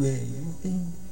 where you been?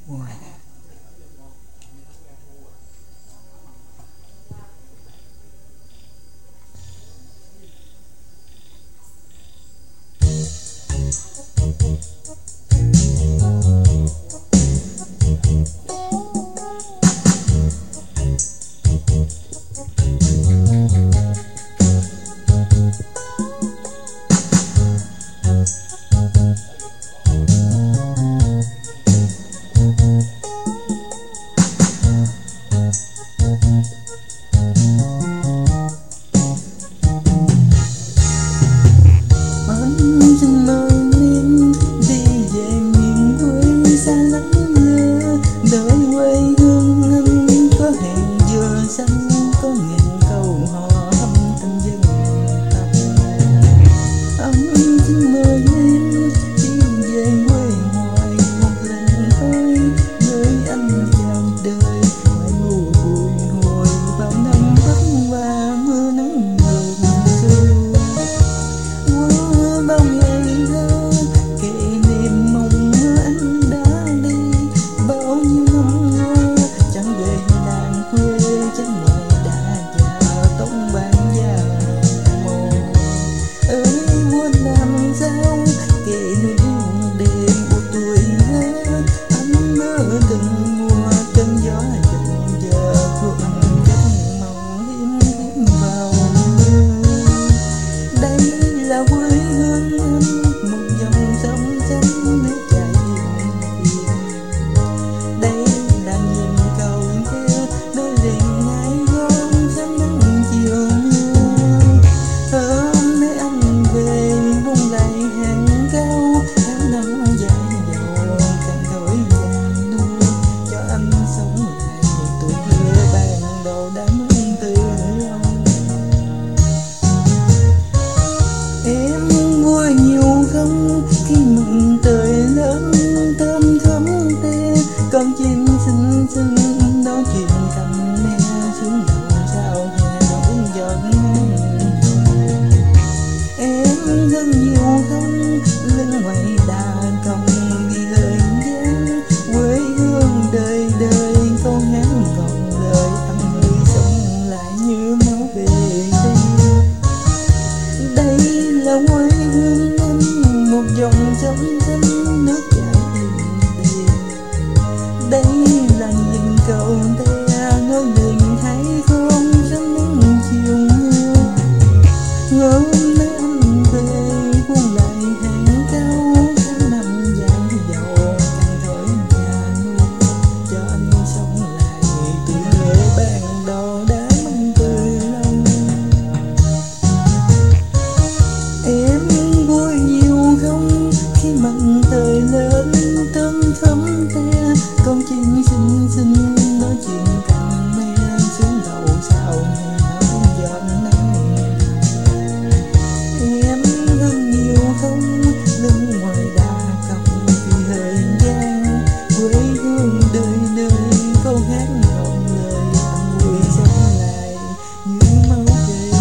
梦的 Dòng. hát ngọn lời âm quỷ sống lại như máu đời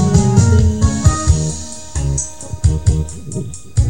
tim